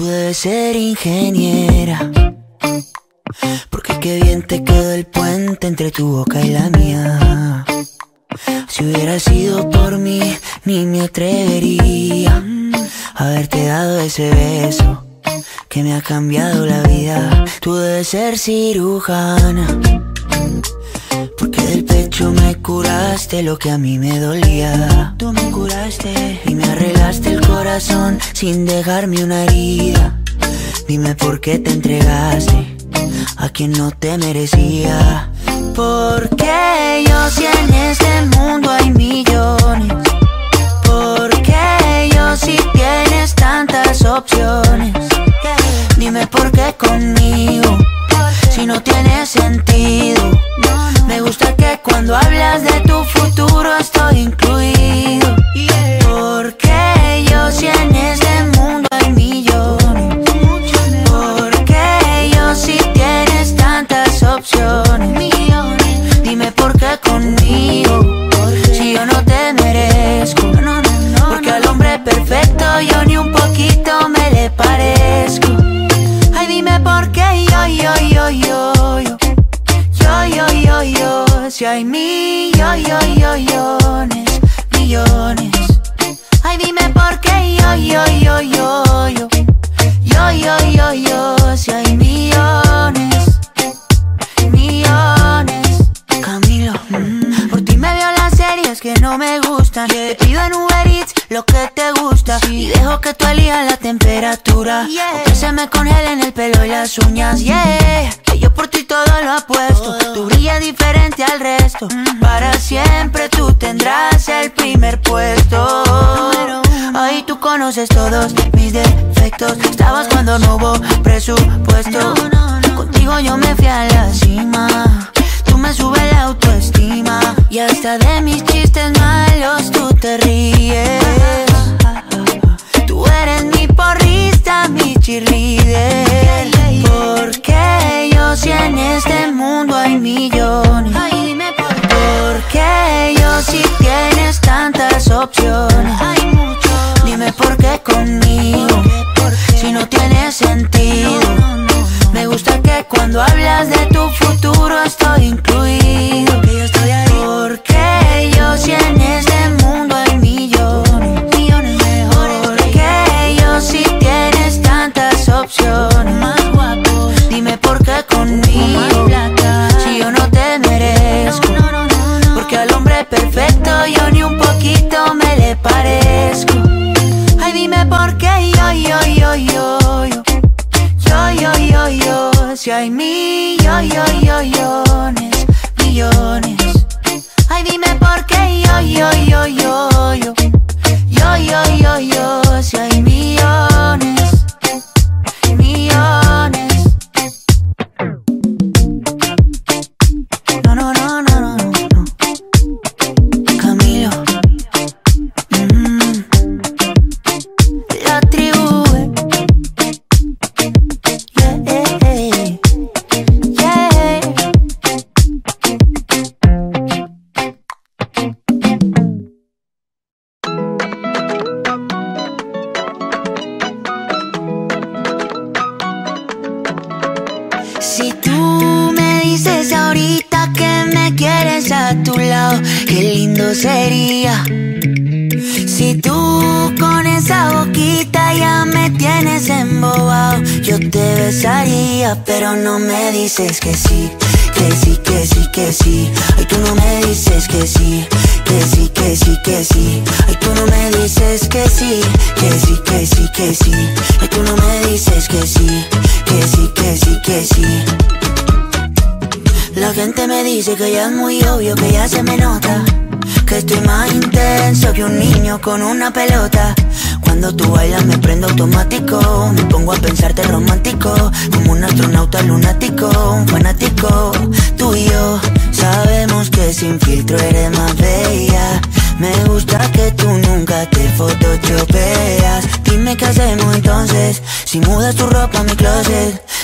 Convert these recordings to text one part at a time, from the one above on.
Tú debes ser ingeniera. Porque qué bien te quedó el puente entre tu boca y la mía. Si hubiera sido por mí, ni me atrevería a haberte dado ese beso que me ha cambiado la vida. Tú debes ser cirujana. Porque del pecho me curaste lo que a mí me dolía. Tú me curaste y me arreglaste el corazón sin dejarme una herida. Dime por qué te entregaste a quien no te merecía. Porque yo si en este mundo hay millones. Porque yo si tienes tantas opciones. Dime por qué conmigo, si no tiene sentido. Me gusta que cuando hablas de tu futuro estoy incluido. Porque yo si en este mundo hay millones. Porque yo si tienes tantas opciones. Dime por qué conmigo, si yo no te merezco. Porque al hombre perfecto yo ni un poquito me le parezco. Yo. Si hay. Ay, dime por qué yo,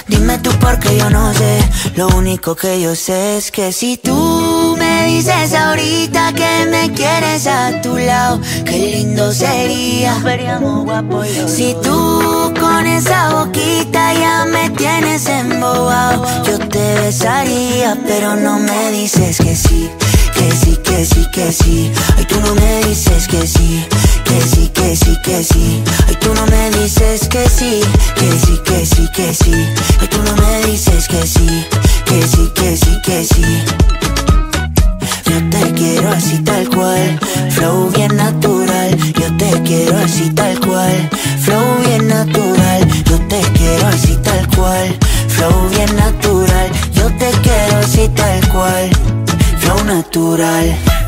Dime tú porque yo no sé. Lo único que yo sé es que si tú me dices ahorita que me quieres a tu lado, qué lindo sería. Si tú con esa boquita ya me tienes embobado, yo te besaría, pero no me dices que sí. Que sí, que sí, que sí. Ay, tú no me dices que sí. Que sí, que sí, que sí. Ay, tú no me dices que sí. Que sí, que sí, que sí. Ay, tú no me dices que sí. Que sí, que sí, que sí. Yo te quiero así tal cual, flow bien natural. Yo te quiero así tal cual, flow bien natural. Yo te quiero así tal cual, flow bien natural. Yo te quiero así tal cual, natural.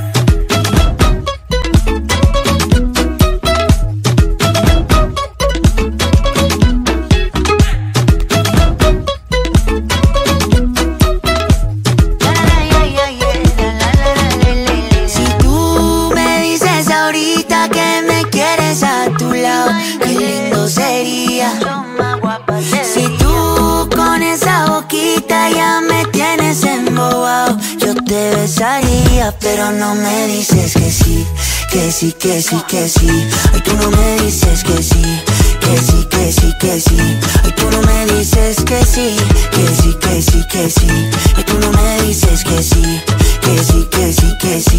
Te besaría, pero no me dices que sí, que sí, que sí, que sí. Ay, tú no me dices que sí, que sí, que sí, que sí. Ay, tú no me dices que sí, que sí, que sí, que sí. Ay, tú no me dices que sí, que sí, que sí, que sí.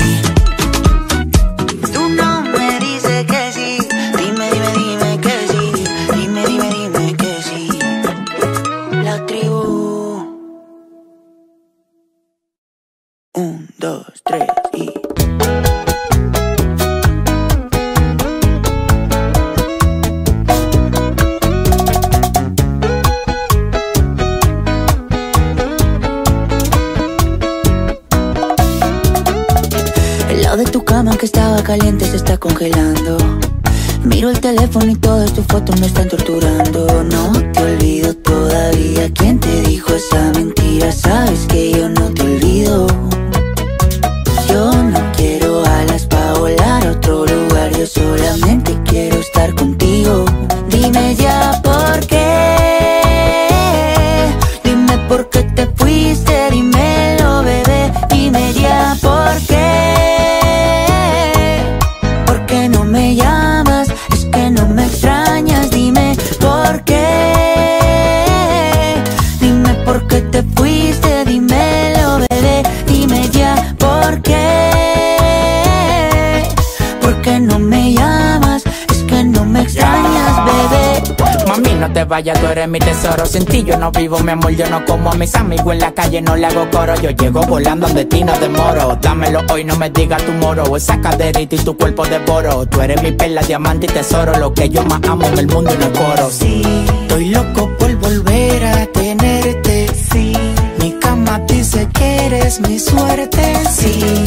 Tesoro. Sin yo no vivo, mi amor, yo no como a mis amigos en la calle, no le hago coro. Yo llego volando donde ti no demoro. Dámelo hoy, no me digas tu moro. Esa caderita y tu cuerpo devoro. Tú eres mi perla, diamante y tesoro. Lo que yo más amo en el mundo y no coro. Sí, estoy loco por volver a tenerte. Sí, mi cama dice que eres mi suerte. Sí,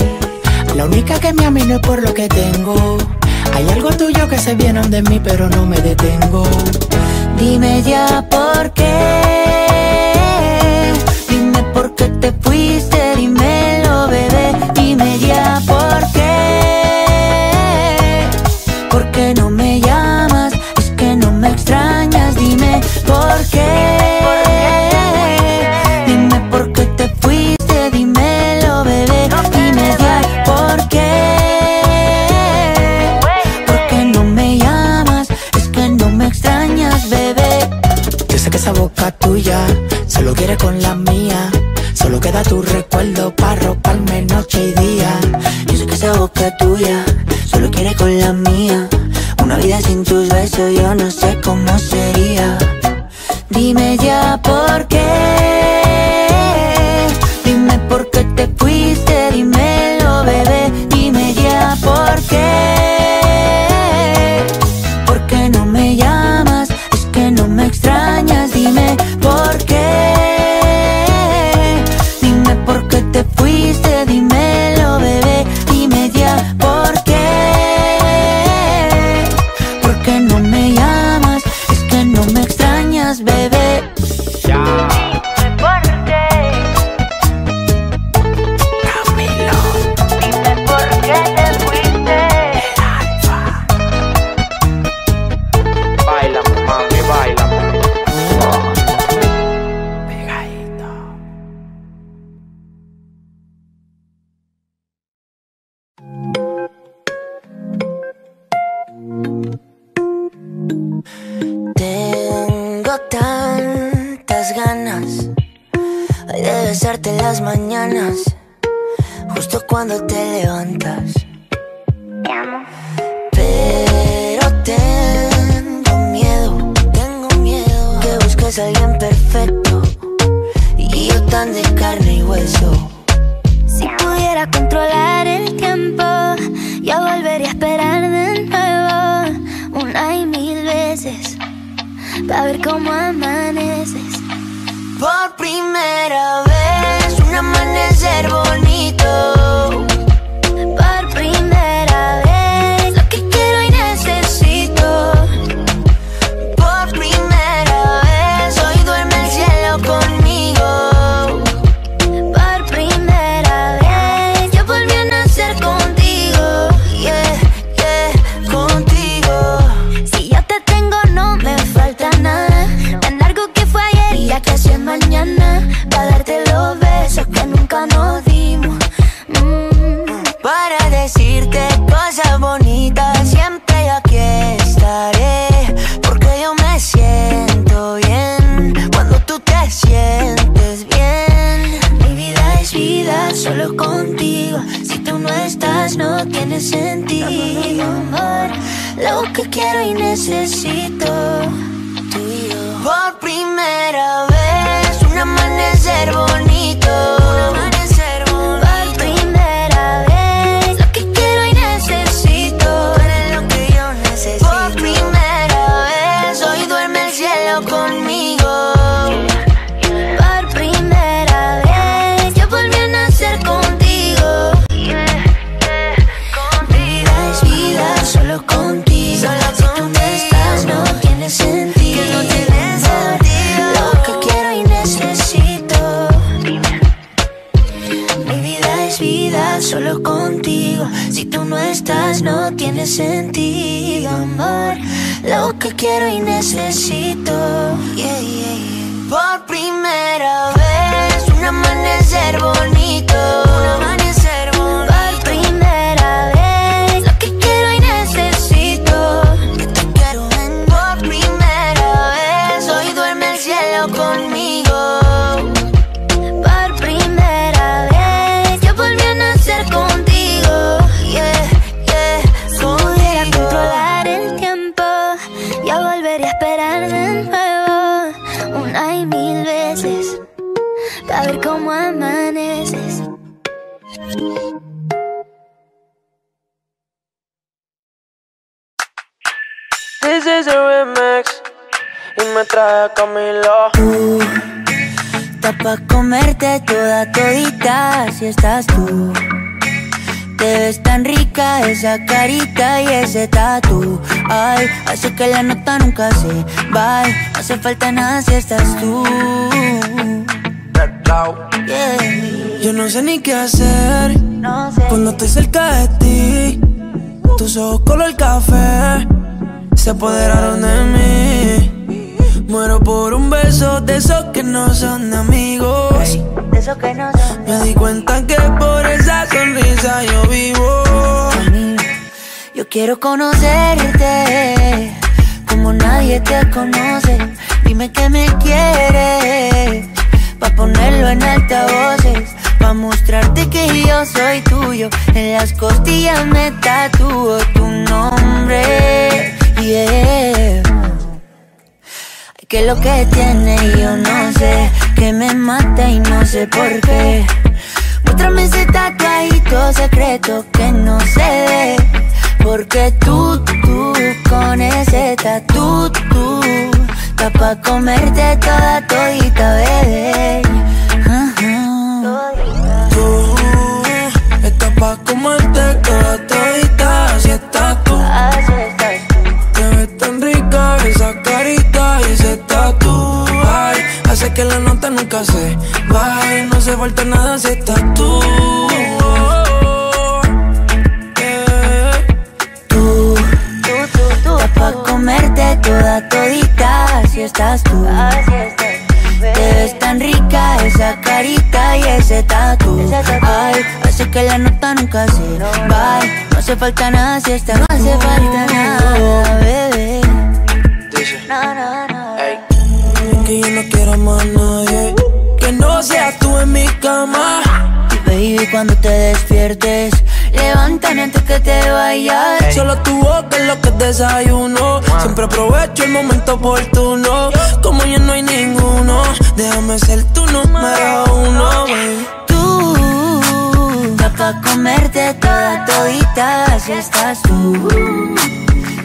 la única que me ama y no es por lo que tengo. Hay algo tuyo que se viene de mí, pero no me detengo. Dime ya por qué. Con la mía. Solo queda tu recuerdo para tiene sentido, amor. Lo que quiero y necesito. Tú y yo. Por primera vez, un amanecer bonito. Sentido, amor. Lo que quiero y necesito. Por primera vez, un amanecer bonito. Una y mil veces para ver cómo amaneces. This is a remix y me trae a Camilo. Tú, está pa' comerte toda todita si estás tú. Te ves tan rica esa carita y ese tatu. Ay, hace que la nota nunca se va. No hace falta nada si estás tú. Yeah. Yo no sé ni qué hacer No sé. cuando estoy cerca de ti. Tus ojos color café se apoderaron de mí. Muero por un beso de esos que no son de amigos. De eso que no son Me di cuenta que por esa sonrisa yo vivo. Yo quiero conocerte como nadie te conoce. Dime que me quieres pa ponerlo en altavoces, pa mostrarte que yo soy tuyo. En las costillas me tatúo tu nombre. Yeah. Que lo que tiene yo no sé, que me mata y no sé por qué. Muéstrame ese tatuadito secreto que no ve. Porque tú, tú, con ese tatu, tú, está pa' comerte toda todita, bebé. Se vaya No hace falta nada si estás tú Yeah. Tú, tú, tú, pa' comerte toda todita si estás tú. Así estás Te ves tan rica esa carita y ese tatu. Ay, hace que la nota nunca se va. No hace falta nada si estás No hace falta nada, bebé. en mi cama. Baby, cuando te despiertes, levántame antes que te vayas. Hey. Solo tu boca es lo que desayuno. Siempre aprovecho el momento oportuno. Como ya no hay ninguno, déjame ser tu número uno, baby. Tú, pa' comerte toda todita, si estás tú.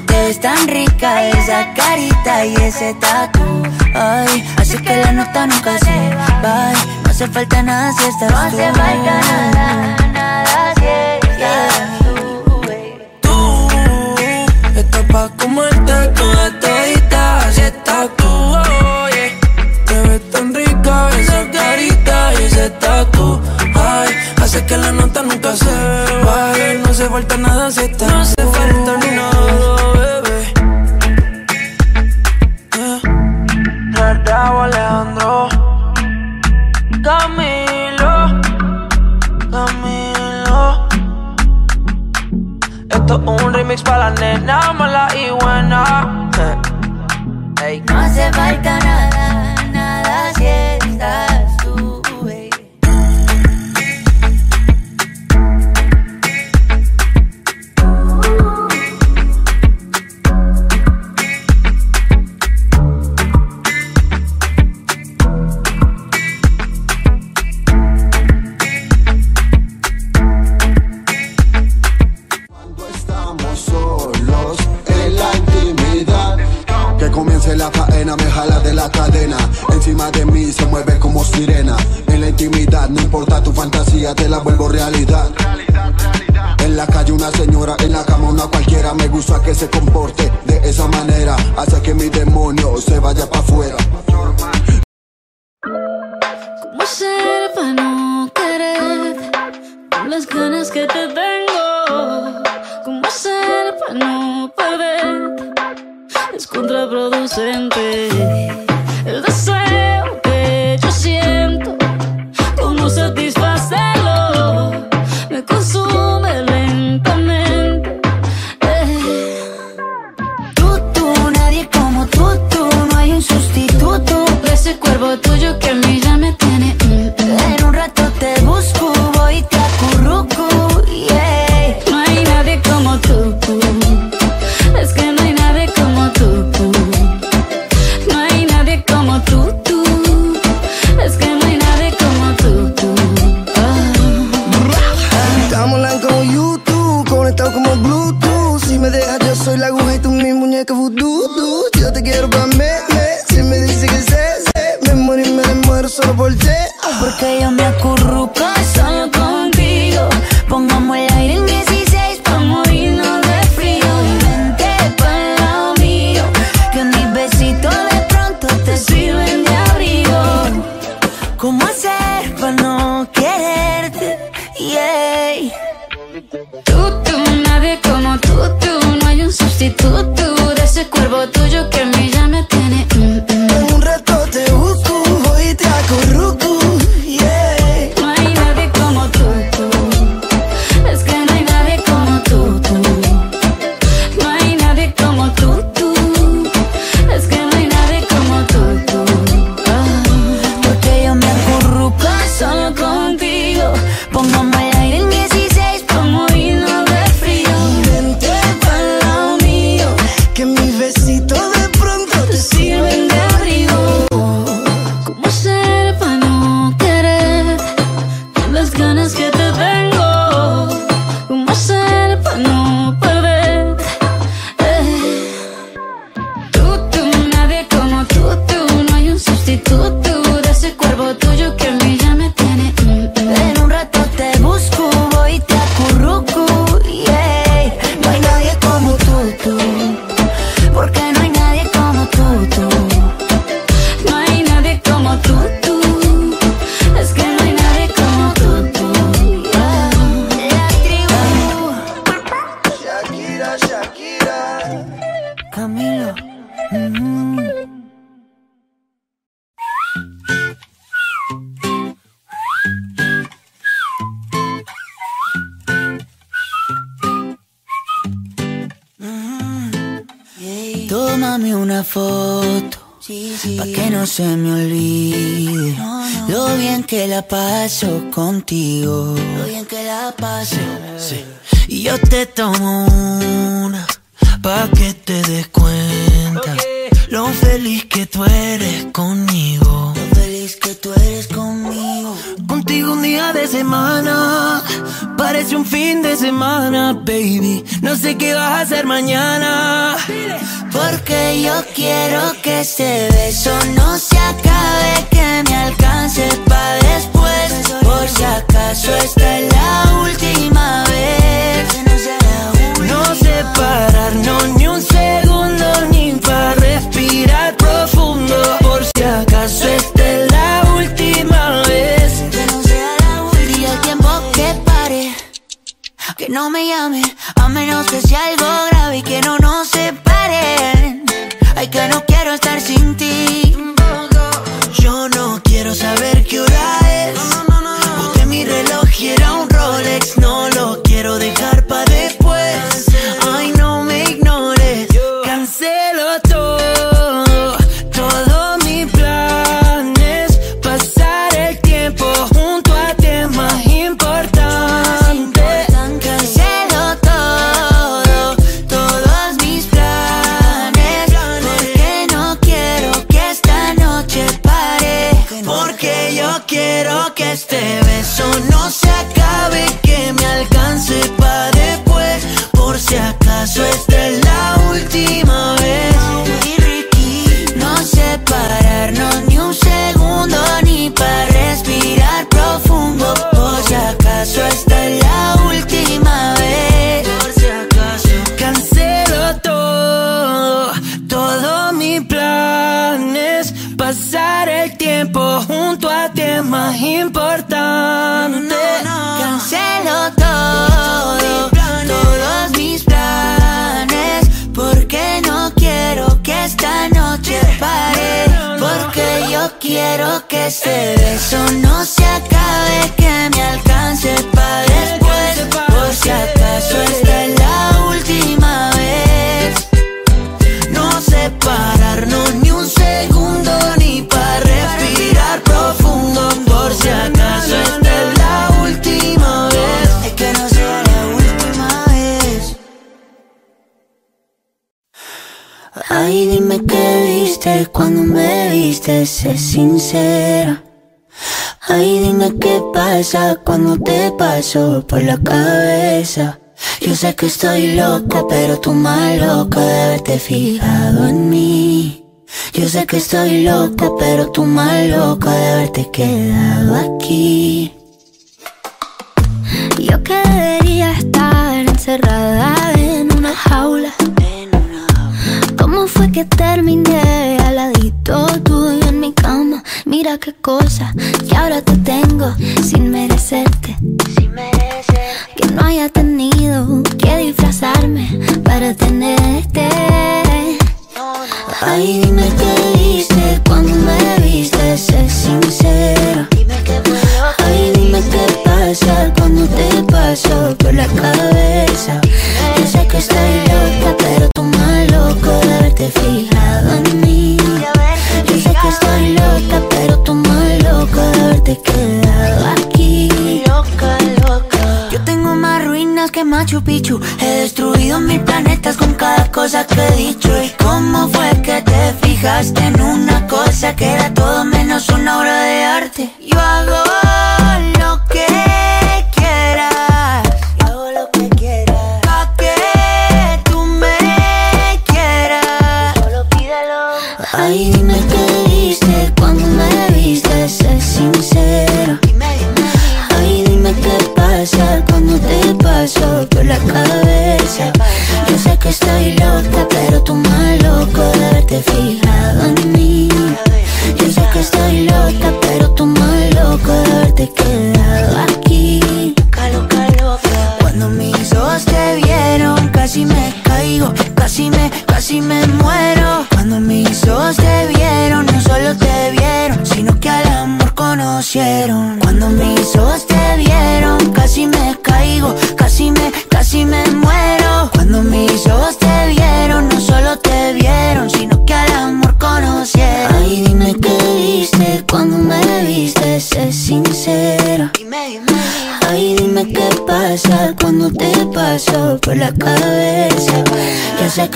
Te ves tan rica esa carita y ese tatu. Ay, así que la nota nunca se va hace falta nada si estás no tú. No hace falta nada, nada si estás yeah. tú. Tú, estás pa' comerte toda todita si estás tú. Oh, yeah. Te ves tan rica esa carita y ese tatu. Ay, hace que la nota nunca se baje. No hace falta nada si estás No hace falta nada. Se me olvide lo bien que la paso contigo. Lo bien que la paso. Y yo te tomo una pa' que te des cuenta lo feliz que tú eres conmigo. Lo feliz que tú eres conmigo. Contigo un día de semana parece un fin de semana, baby. No sé qué vas a hacer mañana. Porque yo quiero que este beso no se acabe, que me alcance pa' después. Por si acaso esta es la última vez. No separarnos ni un segundo cuando me viste, sé sincera. Ay, dime qué pasa cuando te paso por la cabeza. Yo sé que estoy loca, pero tú más loca de haberte fijado en mí. Yo sé que estoy loca, pero tú más loca de haberte quedado aquí. Yo que debería estar encerrada en una jaula. ¿Cómo fue que terminé al ladito tuyo en mi cama? Mira qué cosa que ahora te tengo sin merecerte. Que no haya tenido que disfrazarme para tenerte. Ay, dime qué viste cuando me viste, sé sincera. Ay, dime qué pasa cuando te paso por la cabeza. Yo sé que estoy loca, pero tú más loco de haberte fijado en mí. Yo sé que estoy loca, pero tú más loco de haberte quedado aquí. Loca, loca. Yo tengo más ruinas que Machu Picchu. He destruido mil planetas con cada cosa que he dicho. ¿Y cómo fue que te fijaste en una cosa que era todo menos una obra de arte? Yo hago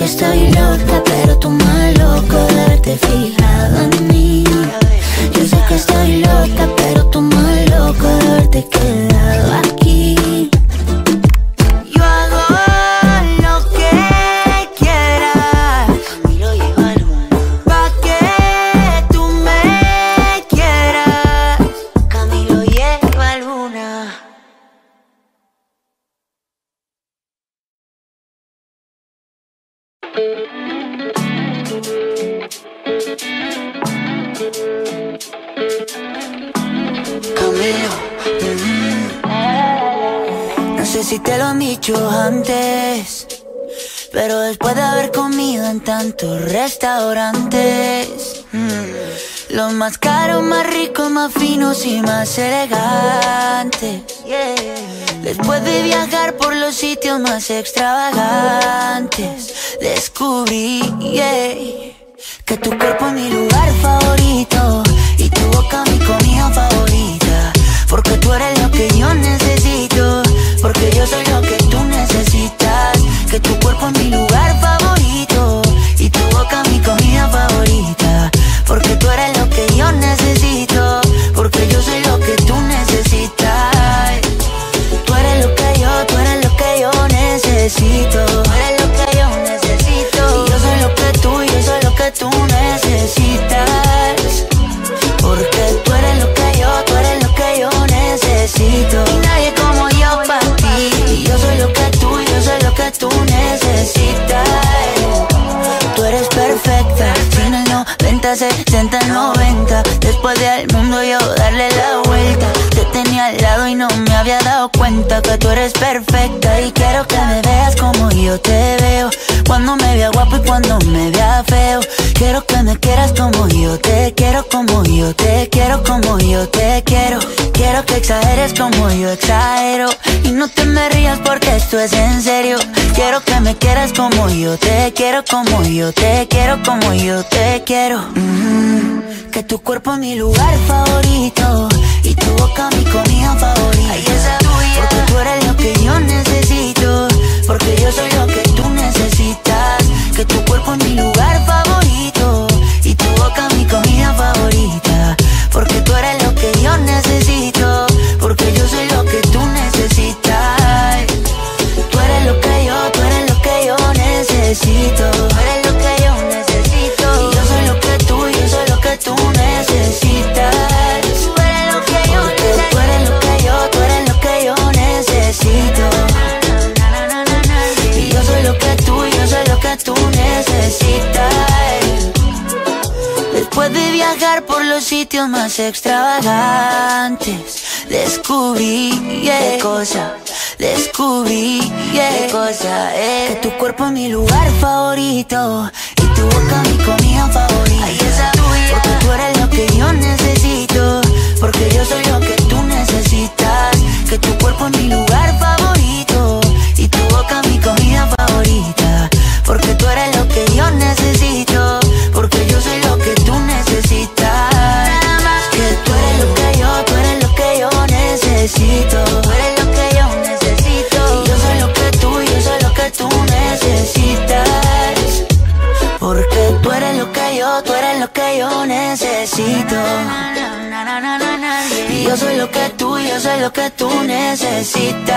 que estoy loca, pero tú más loco de haberte fijado en tantos restaurantes, mm, los más caros, más ricos, más finos y más elegantes. Después de viajar por los sitios más extravagantes, descubrí que tu cuerpo es mi lugar favorito y tu boca mi comida favorita. Porque tú eres lo que yo necesito, porque yo soy lo que tú necesitas. Que tu cuerpo es mi lugar favorito y tu boca mi comida favorita. Porque tú eres lo que yo necesito, porque yo soy lo que tú necesitas. Tú eres lo que yo, tú eres lo que yo necesito. Tú eres lo que yo necesito. Y yo soy lo que tú, yo soy lo que tú necesitas. Porque tú eres lo que yo, tú eres lo que yo necesito. Y nadie como yo para ti. Y yo soy lo que tú, yo soy lo que tú 90, 60, 90. Después de al mundo yo darle la vuelta. Te tenía al lado y no me había dado cuenta que tú eres perfecta. Y quiero que me veas como yo te veo. Cuando me vea guapo y cuando me vea feo. Quiero que me quieras como yo te quiero, como yo te quiero, como yo te quiero. Quiero que exageres como yo exagero. Y no te me rías porque esto es en serio. Quiero que me quieras como yo te quiero, como yo te quiero, como yo te quiero. Mm, que tu cuerpo es mi lugar favorito. Y tu boca mi comida favorita. Porque tú eres lo que yo necesito. Porque yo soy lo que tú necesitas. Que tu cuerpo es mi lugar favorito. Y tu boca mi comida favorita. Porque tú eres lo que yo necesito. Porque yo soy lo que tú necesitas. Tú eres lo que yo, tú eres lo que yo necesito. Tú eres Después de viajar por los sitios más extravagantes, descubrí yeah, qué cosa, descubrí yeah, qué cosa es que tu cuerpo es mi lugar favorito y tu boca mi comida favorita. Ay, esa porque tú eres lo que yo necesito, porque yo soy lo que tú necesitas. Que tu cuerpo es mi lugar favorito y tu boca mi comida favorita, porque tú eres lo que yo necesito, necesito. Y yo soy lo que tú, yo soy lo que tú necesitas.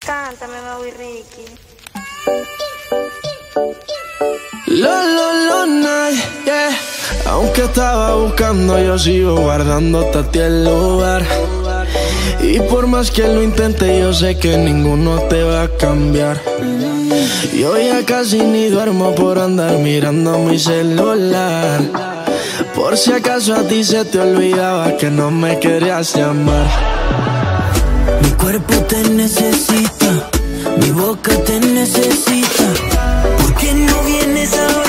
Cántame, Maui Ricky. Lo, lo, lo, night, yeah. Aunque estaba buscando, yo sigo guardándote a ti el lugar. Y por más que lo intente, yo sé que ninguno te va a cambiar. Yo ya casi ni duermo por andar mirando mi celular. Por si acaso a ti se te olvidaba que no me querías llamar. Mi cuerpo te necesita, mi boca te necesita. ¿Por qué no vienes ahorita?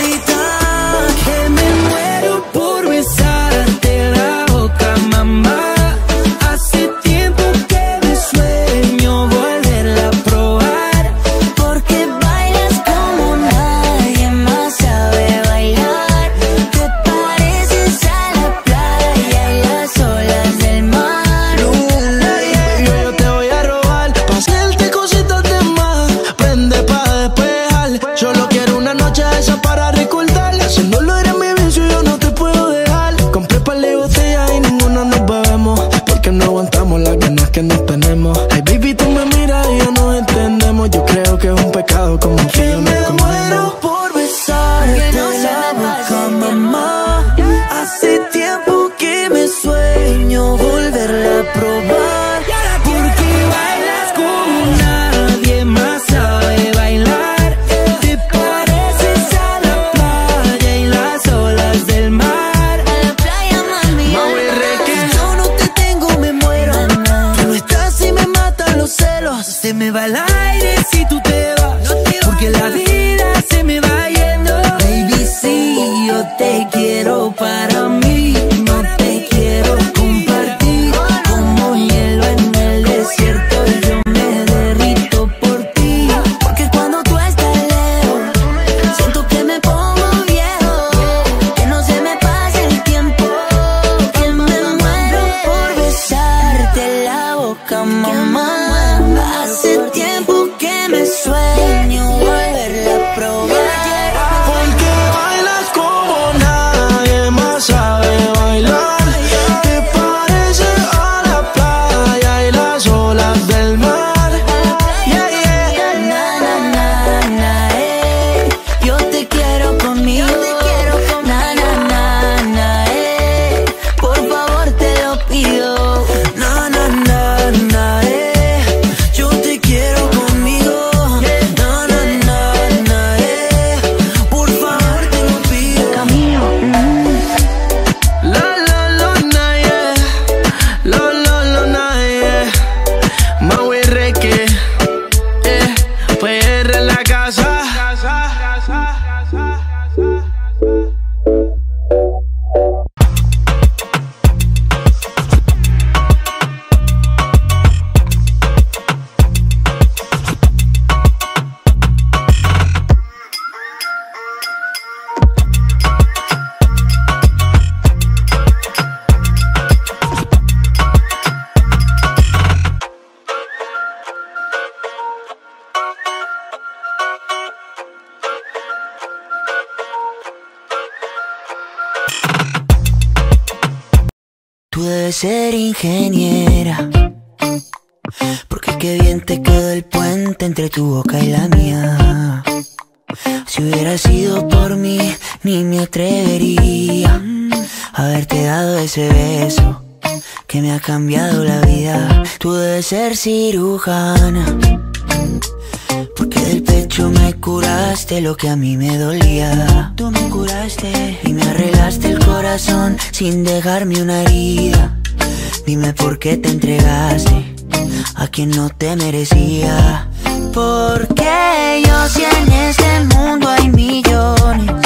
ingeniera. Porque qué bien te quedó el puente entre tu boca y la mía. Si hubiera sido por mí, ni me atrevería a haberte dado ese beso que me ha cambiado la vida. Tú debes ser cirujana. Porque del pecho me curaste lo que a mí me dolía. Tú me curaste y me arreglaste el corazón sin dejarme una herida. Dime por qué te entregaste a quien no te merecía. Porque yo si en este mundo hay millones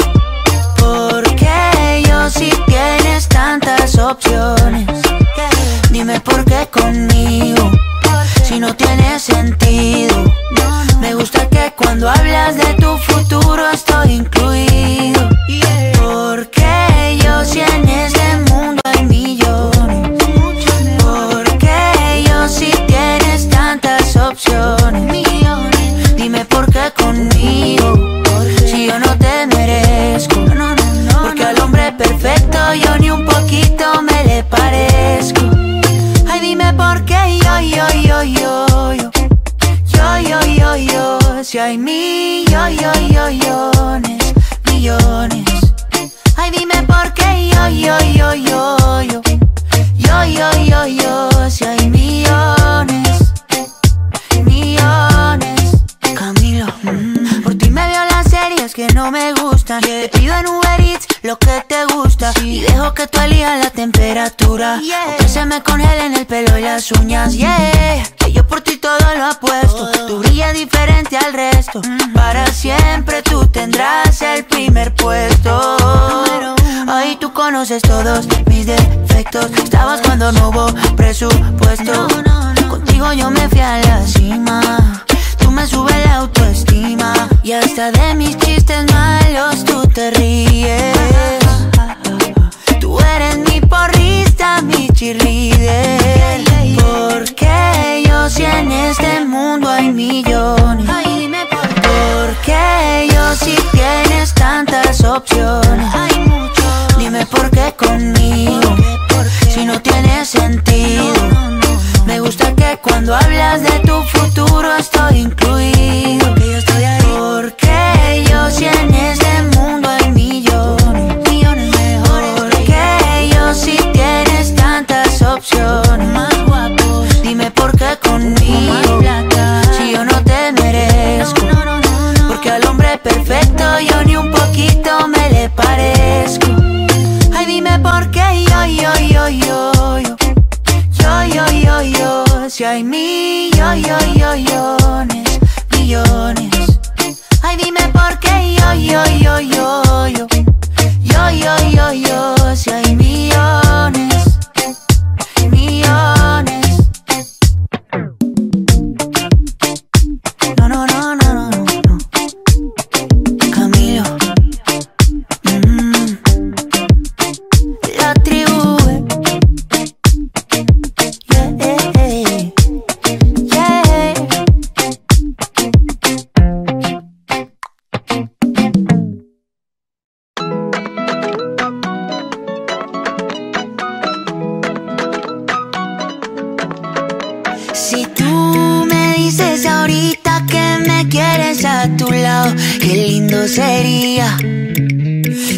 a tu lado, qué lindo sería.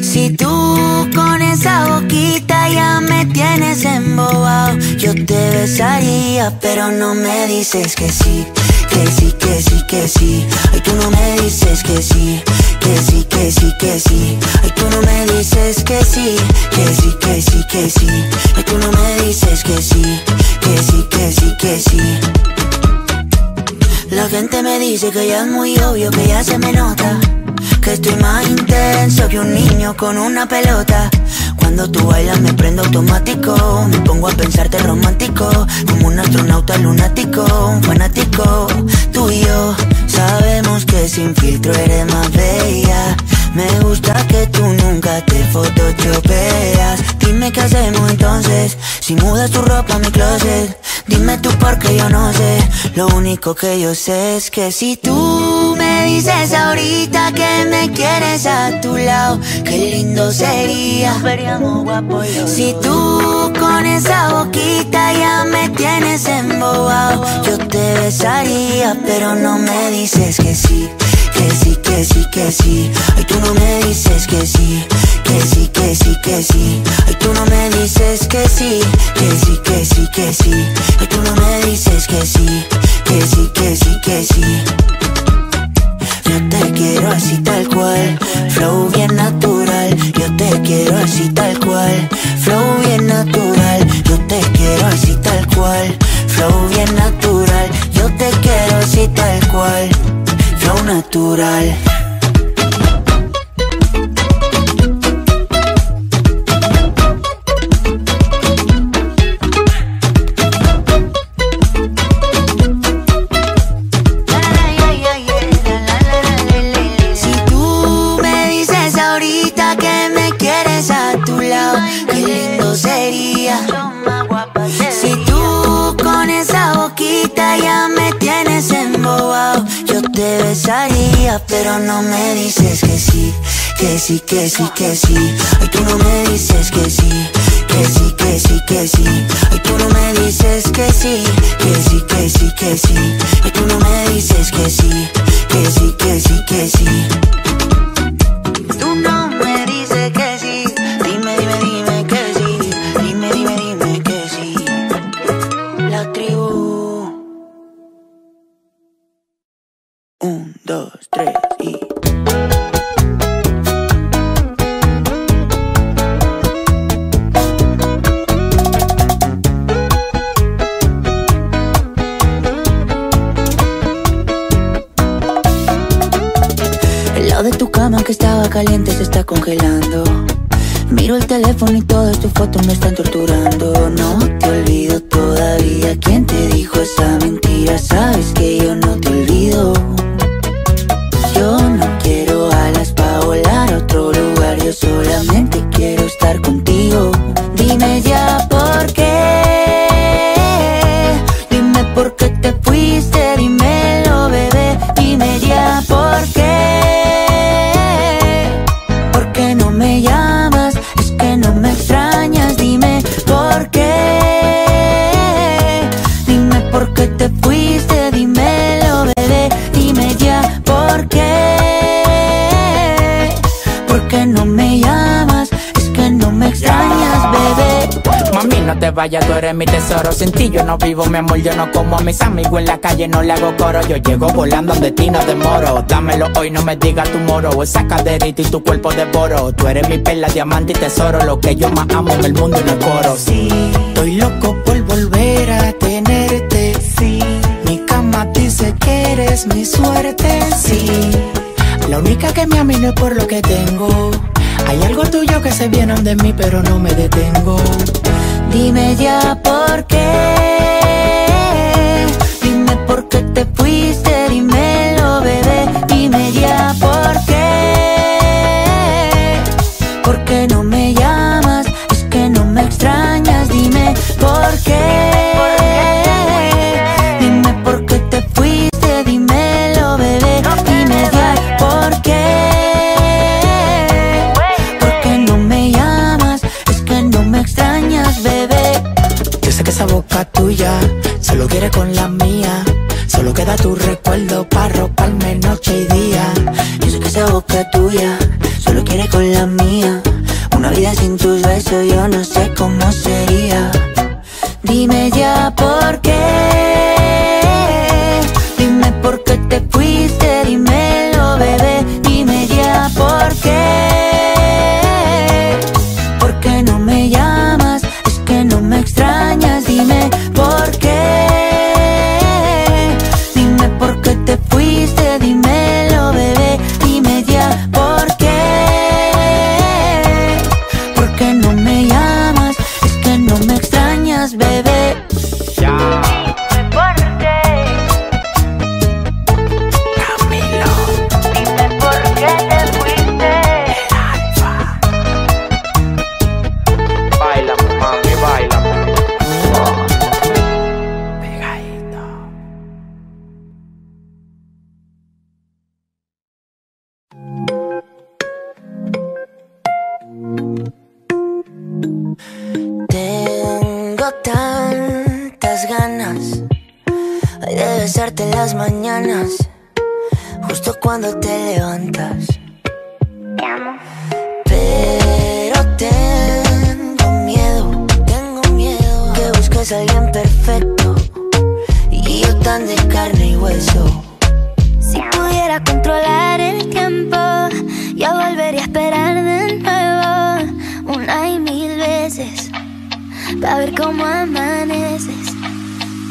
Si tú con esa boquita ya me tienes embobado, yo te besaría, pero no me dices que sí, que sí, que sí, que sí. Ay, tú no me dices que sí, que sí, que sí, que sí. Ay, tú no me dices que sí, que sí, que sí, que sí. Ay, tú no me dices que sí, que sí, que sí, que sí. La gente me dice que ya es muy obvio, que ya se me nota. Que estoy más intenso que un niño con una pelota. Cuando tú bailas me prendo automático. Me pongo a pensarte romántico. Como un astronauta lunático, un fanático. Tú y yo sabemos que sin filtro eres más bella. Me gusta que tú nunca te photoshopeas. Dime qué hacemos entonces. Si mudas tu ropa a mi closet. Dime tú porque yo no sé. Lo único que yo sé es que si tú me dices ahorita que me quieres a tu lado, qué lindo sería. Si tú con esa boquita ya me tienes embobado, yo te besaría, pero no me dices que sí. Que sí, que sí, que sí. Ay, tú no me dices que sí. Que sí, que sí, que sí. Ay, tú no me dices que sí. Que sí, que sí, que sí. Ay, tú no me dices que sí. Que sí, que sí, que sí. Yo te quiero así tal cual, flow bien natural. Yo te quiero así tal cual, flow bien natural. Yo te quiero así tal cual, flow bien natural. Yo te quiero así tal cual, natural. Pero no me dices que sí, que sí, que sí, que sí. Ay, tú no me dices que sí, que sí, que sí, que sí. Ay, tú no me dices que sí, que sí, que sí, que sí. Ay, tú no me dices que sí, que sí, que sí, que sí. Miro el teléfono y todas tus fotos me están torturando. No te olvido todavía. ¿Quién te dijo esa mentira? Sabes que yo no te olvido. Yo no quiero alas para volar a otro lugar. Yo solamente quiero estar contigo. te vayas, tú eres mi tesoro. Sin ti yo no vivo, mi amor, yo no como a mis amigos en la calle, no le hago coro. Yo llego volando donde ti no demoro. Dámelo hoy, no me digas tu moro. Esa caderita y tu cuerpo de boro. Tú eres mi perla, diamante y tesoro. Lo que yo más amo en el mundo y no coro. Sí, estoy loco por volver a tenerte. Sí, mi cama dice que eres mi suerte. Sí, la única que me ama no es por lo que tengo. Hay algo tuyo que se viene de mí, pero no me detengo. Dime ya por qué, dime por qué te fuiste. es alguien perfecto y yo tan de carne y hueso. Si pudiera controlar el tiempo, yo volvería a esperar de nuevo una y mil veces para ver cómo amaneces.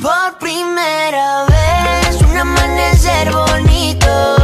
Por primera vez, un amanecer bonito.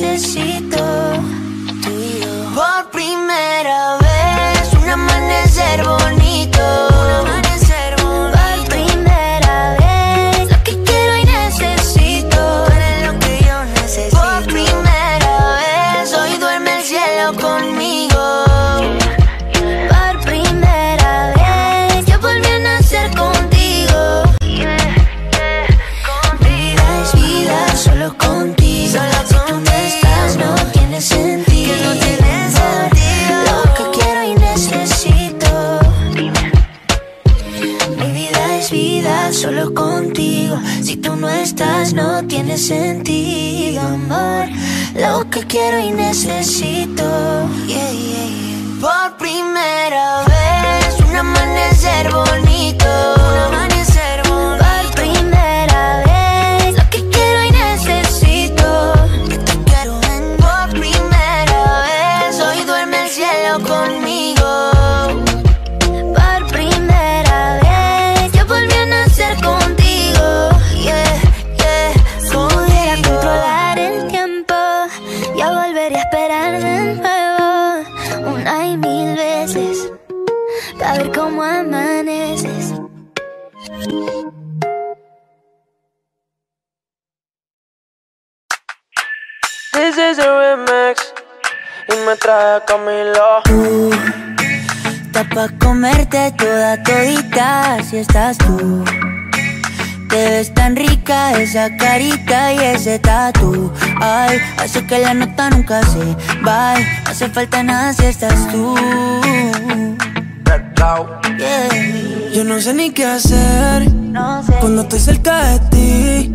的习 quiero y necesito. Esa carita y ese tatu. Ay, hace que la nota nunca se bye. No hace falta nada si estás tú. Yeah. Yo no sé ni qué hacer No sé. cuando estoy cerca de ti.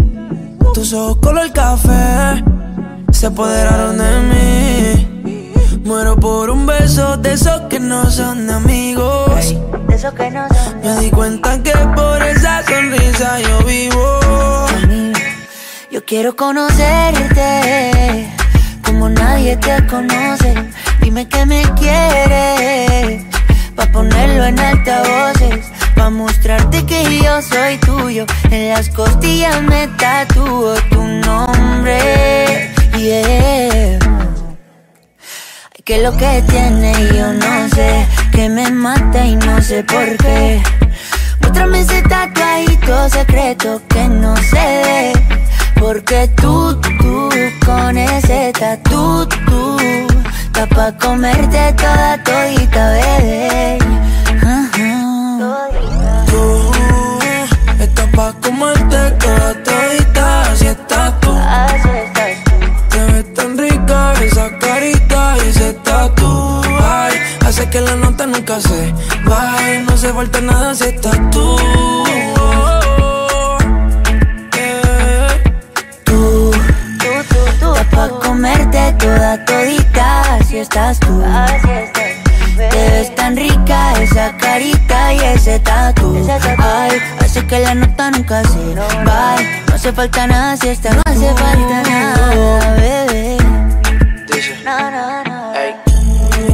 Tus ojos color café se apoderaron de mí. Muero por un beso de esos que no son de amigos. De eso que no son Me di cuenta que por esa sonrisa yo vivo. Quiero conocerte como nadie te conoce. Dime que me quieres pa ponerlo en altavoces, pa mostrarte que yo soy tuyo. En las costillas me tatúo tu nombre. Yeah. Que lo que tiene yo no sé, que me mata y no sé por qué. Muéstrame ese tatuajito secreto que no se ve. Porque tú, tú, con ese tatu, tú, está pa' comerte toda todita, bebé. Tú estás pa' comerte toda todita si estás tú. Así estás tú. Te ves tan rica esa carita y ese tatu. Ay, hace que la nota nunca se vaya. No se falta nada si estás tú. Pa' comerte toda todita si estás tú. Así estás Te ves tan rica esa carita y ese tatu. Ay, hace que la nota nunca se va. No hace falta nada si estás, no hace falta nada, bebé. No, no, no.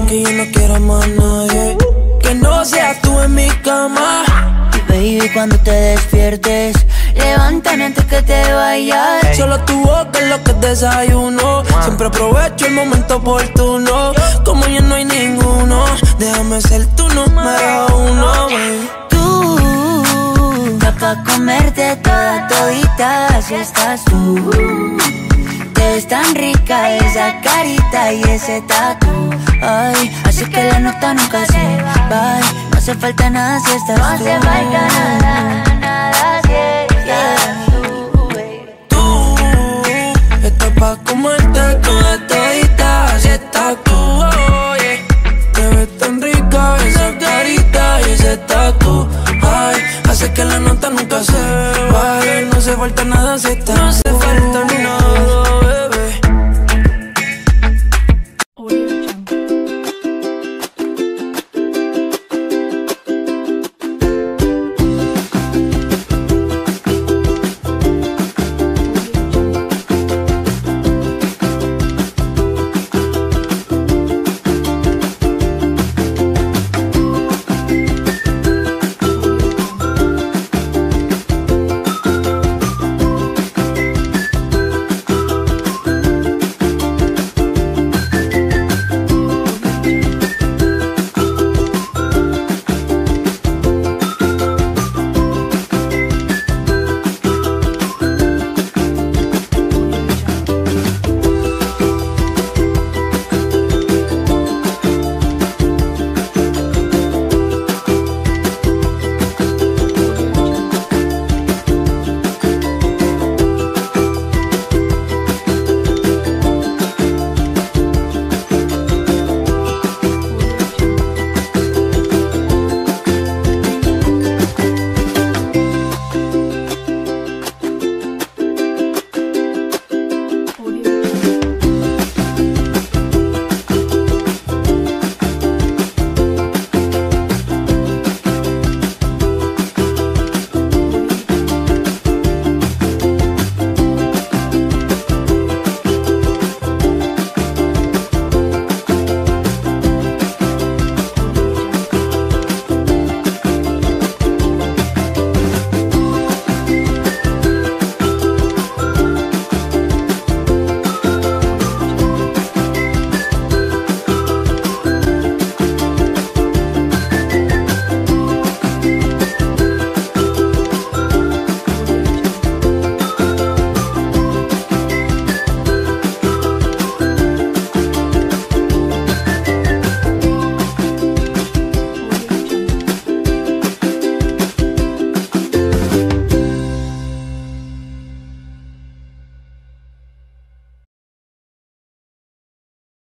Que yo no quiero más nadie. Que no seas tú en mi cama. Y baby, cuando te despiertes, levántame antes que te vayas. Solo tu boca es lo que desayuno. Siempre aprovecho el momento oportuno. Como ya no hay ninguno, déjame ser tu número uno. baby. Tú, está pa' comerte toda todita si estás tú. Te ves tan rica esa carita y ese tatu. Ay, así que la nota nunca se va. No hace falta nada si estás tú. No hace falta nada se vaya. No hace falta nada si